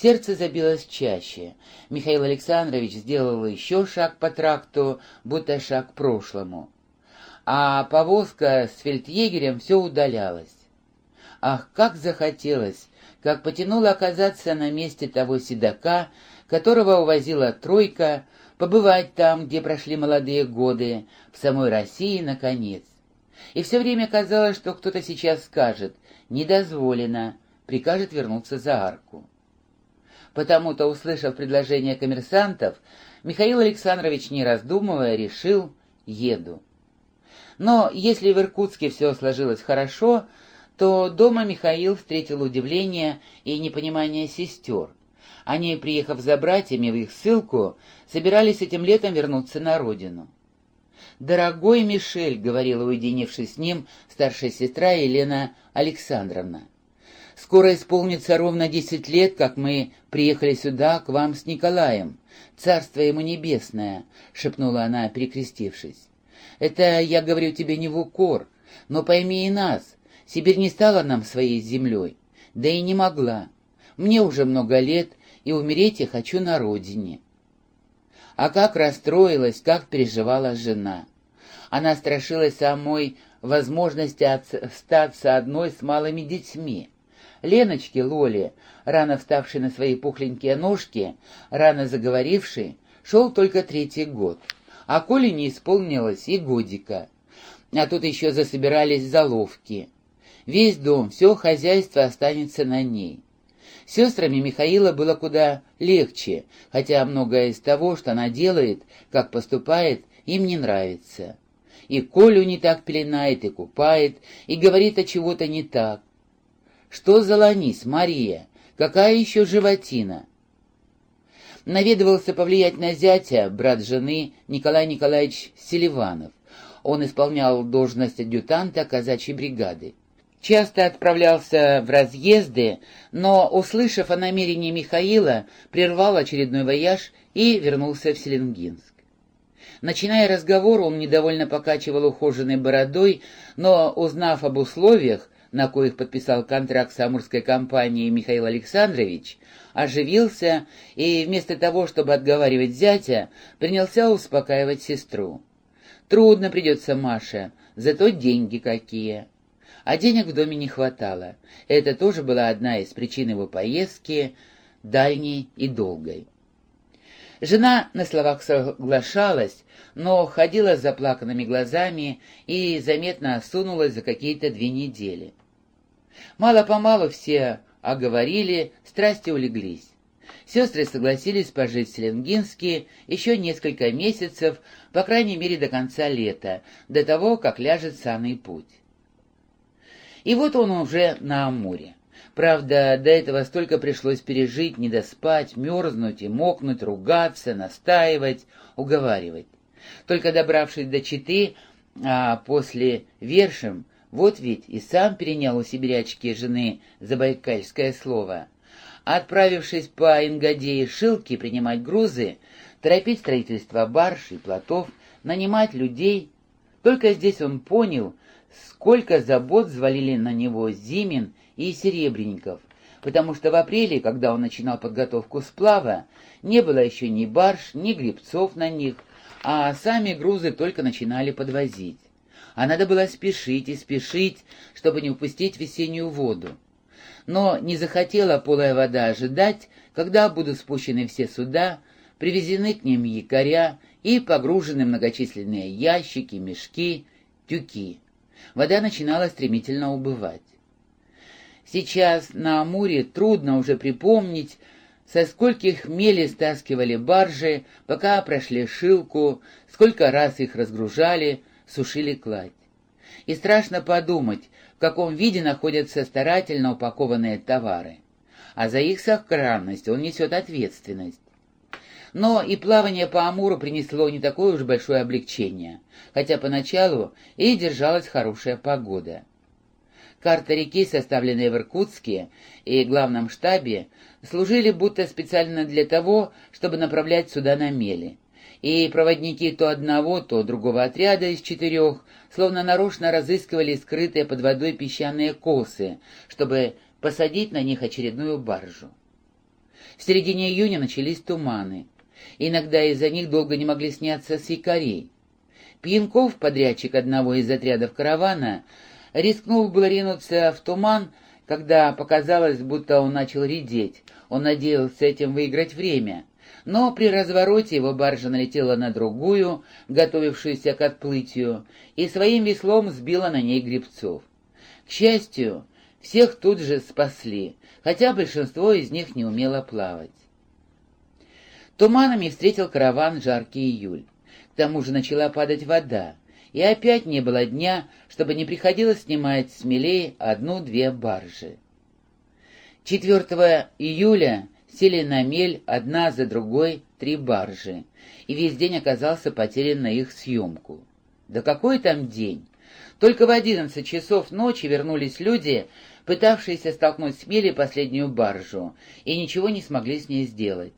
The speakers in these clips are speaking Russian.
Сердце забилось чаще. Михаил Александрович сделал еще шаг по тракту, будто шаг к прошлому. А повозка с фельдъегерем все удалялась. Ах, как захотелось, как потянуло оказаться на месте того седока, которого увозила тройка, побывать там, где прошли молодые годы, в самой России, наконец. И все время казалось, что кто-то сейчас скажет «недозволено», прикажет вернуться за арку. Потому-то, услышав предложение коммерсантов, Михаил Александрович, не раздумывая, решил «еду». Но если в Иркутске все сложилось хорошо, то дома Михаил встретил удивление и непонимание сестер. Они, приехав за братьями в их ссылку, собирались этим летом вернуться на родину. «Дорогой Мишель», — говорила, уединившись с ним, старшая сестра Елена Александровна, «скоро исполнится ровно десять лет, как мы приехали сюда, к вам с Николаем. Царство ему небесное», — шепнула она, перекрестившись. «Это я говорю тебе не в укор, но пойми и нас. Сибирь не стала нам своей землей, да и не могла. Мне уже много лет, и умереть я хочу на родине. А как расстроилась, как переживала жена. Она страшилась самой возможности остаться одной с малыми детьми. Леночке Лоле, рано вставшей на свои пухленькие ножки, рано заговорившей, шел только третий год, а Коле не исполнилось и годика. А тут еще засобирались заловки. Весь дом, все хозяйство останется на ней. Сестрами Михаила было куда легче, хотя многое из того, что она делает, как поступает, им не нравится. И Колю не так пеленает, и купает, и говорит о чего-то не так. Что за ланис, Мария? Какая еще животина? Наведывался повлиять на зятя, брат жены, Николай Николаевич Селиванов. Он исполнял должность адъютанта казачьей бригады. Часто отправлялся в разъезды, но, услышав о намерении Михаила, прервал очередной вояж и вернулся в Селенгинск. Начиная разговор, он недовольно покачивал ухоженной бородой, но, узнав об условиях, на коих подписал контракт с амурской компанией Михаил Александрович, оживился и, вместо того, чтобы отговаривать зятя, принялся успокаивать сестру. «Трудно придется Маше, зато деньги какие» а денег в доме не хватало. Это тоже была одна из причин его поездки, дальней и долгой. Жена на словах соглашалась, но ходила с заплаканными глазами и заметно осунулась за какие-то две недели. Мало-помалу все оговорили, страсти улеглись. Сестры согласились пожить в Селенгинске еще несколько месяцев, по крайней мере до конца лета, до того, как ляжет санный путь. И вот он уже на Амуре. Правда, до этого столько пришлось пережить, не доспать, мерзнуть и мокнуть, ругаться, настаивать, уговаривать. Только добравшись до Читы, а после вершем, вот ведь и сам перенял у сибирячки жены забайкальское слово. Отправившись по Ингоде и Шилке принимать грузы, торопить строительство барж и плотов, нанимать людей, только здесь он понял, Сколько забот взвалили на него Зимин и Серебренников, потому что в апреле, когда он начинал подготовку сплава, не было еще ни барж, ни грибцов на них, а сами грузы только начинали подвозить. А надо было спешить и спешить, чтобы не упустить весеннюю воду. Но не захотела полая вода ожидать, когда будут спущены все суда, привезены к ним якоря и погружены многочисленные ящики, мешки, тюки вода начинала стремительно убывать. Сейчас на Амуре трудно уже припомнить, со скольких мели стаскивали баржи, пока прошли Шилку, сколько раз их разгружали, сушили кладь. И страшно подумать, в каком виде находятся старательно упакованные товары. А за их сохранность он несет ответственность. Но и плавание по Амуру принесло не такое уж большое облегчение, хотя поначалу и держалась хорошая погода. Карта реки, составленная в Иркутске и главном штабе, служили будто специально для того, чтобы направлять суда на мели. И проводники то одного, то другого отряда из четырех словно нарочно разыскивали скрытые под водой песчаные косы, чтобы посадить на них очередную баржу. В середине июня начались туманы. Иногда из-за них долго не могли сняться с якорей. Пьянков, подрядчик одного из отрядов каравана, рискнул было ринуться в туман, когда показалось, будто он начал редеть. Он надеялся этим выиграть время. Но при развороте его баржа налетела на другую, готовившуюся к отплытию, и своим веслом сбила на ней гребцов. К счастью, всех тут же спасли, хотя большинство из них не умело плавать. Туманами встретил караван жаркий июль. К тому же начала падать вода, и опять не было дня, чтобы не приходилось снимать смелее одну-две баржи. 4 июля сели на мель одна за другой три баржи, и весь день оказался потерян на их съемку. Да какой там день! Только в одиннадцать часов ночи вернулись люди, пытавшиеся столкнуть с мели последнюю баржу, и ничего не смогли с ней сделать.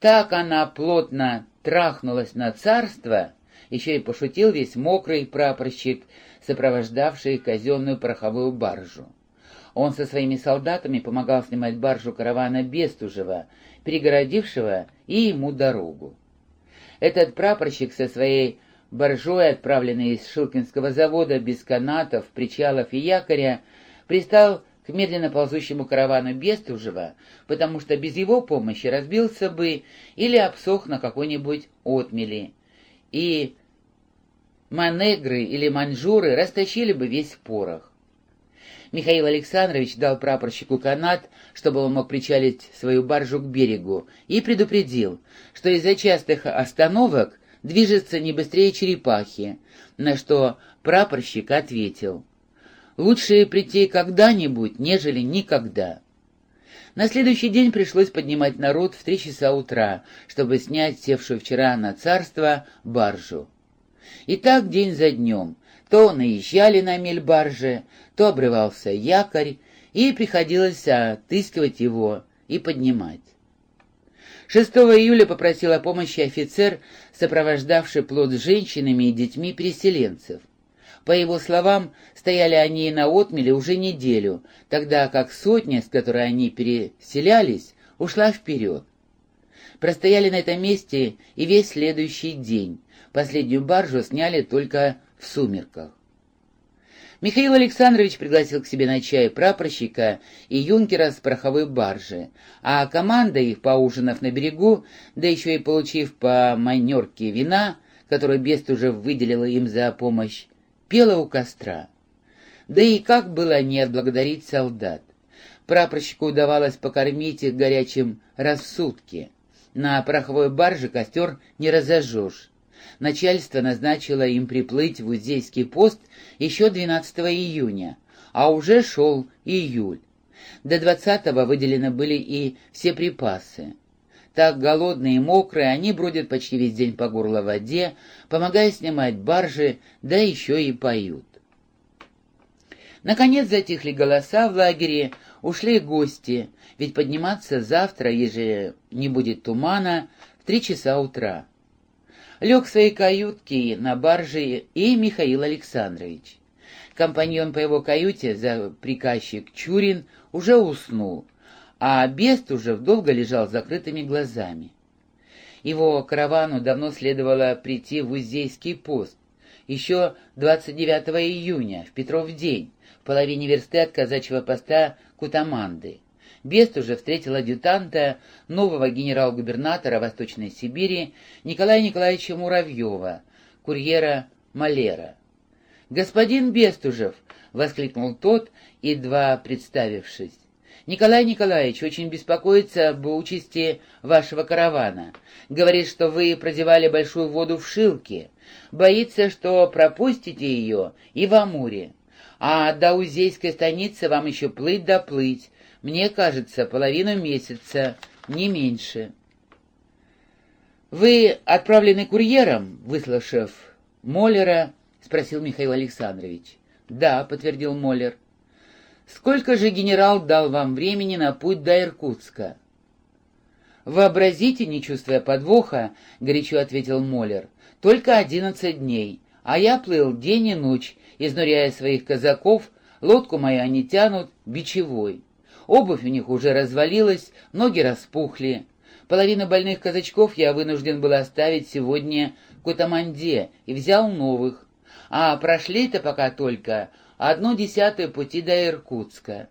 Так она плотно трахнулась на царство, еще и пошутил весь мокрый прапорщик, сопровождавший казенную пороховую баржу. Он со своими солдатами помогал снимать баржу каравана Бестужева, перегородившего и ему дорогу. Этот прапорщик со своей баржой, отправленный из Шилкинского завода без канатов, причалов и якоря, пристал к медленно ползущему каравану Бестужева, потому что без его помощи разбился бы или обсох на какой-нибудь отмели, и манегры или манжуры растащили бы весь порох. Михаил Александрович дал прапорщику канат, чтобы он мог причалить свою баржу к берегу, и предупредил, что из-за частых остановок движется не быстрее черепахи, на что прапорщик ответил, «Лучше прийти когда-нибудь, нежели никогда». На следующий день пришлось поднимать народ в три часа утра, чтобы снять севшую вчера на царство баржу. И так день за днем. То наезжали на мель баржи, то обрывался якорь, и приходилось отыскивать его и поднимать. 6 июля попросил о помощи офицер, сопровождавший плод с женщинами и детьми переселенцев. По его словам, стояли они на отмеле уже неделю, тогда как сотня, с которой они переселялись, ушла вперед. Простояли на этом месте и весь следующий день. Последнюю баржу сняли только в сумерках. Михаил Александрович пригласил к себе на чай прапорщика и юнкера с пороховой баржи, а команда их, поужинав на берегу, да еще и получив по манерке вина, которую Бестужев выделила им за помощь, пела у костра. Да и как было не отблагодарить солдат? Прапорщику удавалось покормить их горячим рассудке. На пороховой барже костер не разожжешь начальство назначило им приплыть в Узейский пост еще 12 июня, а уже шел июль. До 20-го выделены были и все припасы. Так голодные и мокрые они бродят почти весь день по горло воде, помогая снимать баржи, да еще и поют. Наконец затихли голоса в лагере, ушли гости, ведь подниматься завтра, ежели не будет тумана, в три часа утра лег в своей каютке на барже и Михаил Александрович. Компаньон по его каюте, за приказчик Чурин, уже уснул, а Бест уже долго лежал с закрытыми глазами. Его каравану давно следовало прийти в Узейский пост, еще 29 июня, в Петров день, в половине версты от казачьего поста Кутаманды. Бест уже встретил адъютанта нового генерал-губернатора Восточной Сибири Николая Николаевича Муравьева, курьера Малера. «Господин Бестужев!» — воскликнул тот, едва представившись. «Николай Николаевич очень беспокоится об участи вашего каравана. Говорит, что вы продевали большую воду в Шилке. Боится, что пропустите ее и в Амуре. А до Узейской станицы вам еще плыть да плыть, мне кажется, половину месяца, не меньше. «Вы отправлены курьером?» — выслушав Моллера, спросил Михаил Александрович. «Да», — подтвердил Моллер. «Сколько же генерал дал вам времени на путь до Иркутска?» «Вообразите, не чувствуя подвоха», — горячо ответил Моллер, — «только одиннадцать дней, а я плыл день и ночь, изнуряя своих казаков, лодку мою они тянут бичевой. Обувь у них уже развалилась, ноги распухли. Половину больных казачков я вынужден был оставить сегодня в Кутаманде и взял новых. А прошли-то пока только одну десятую пути до Иркутска.